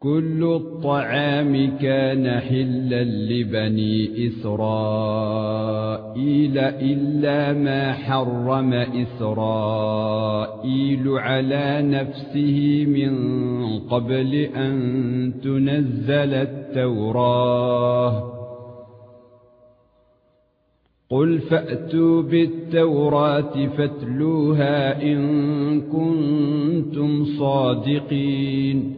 كل الطعام كان حلا لبني إسرائيل إلا ما حرم إسرائيل على نفسه من قبل أن تنزل التوراة. قل فأتوا بالتوراة فاتلوها إن كنتم صادقين.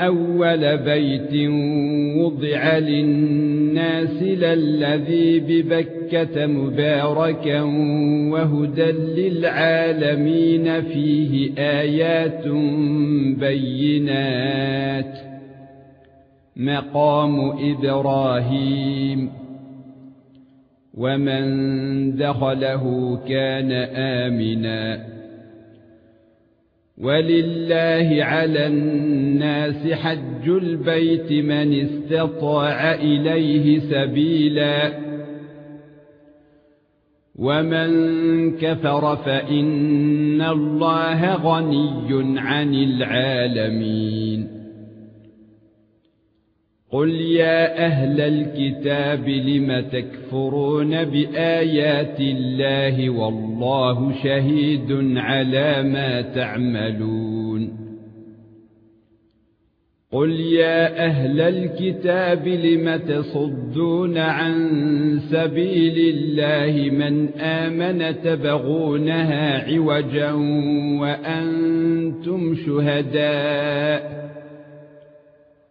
أول بيت وضع للناس للذي ببكة مباركا وهدى للعالمين فيه آيات بينات. مقام إبراهيم. ومن دخله كان آمنا. ولله على الناس حج البيت من استطاع إليه سبيلا. ومن كفر فإن الله غني عن العالمين. قل يا أهل الكتاب لم تكفرون بايات الله والله شهيد على ما تعملون قل يا أهل الكتاب لم تصدون عن سبيل الله من امن تبغونها عوجا وأنتم شهداء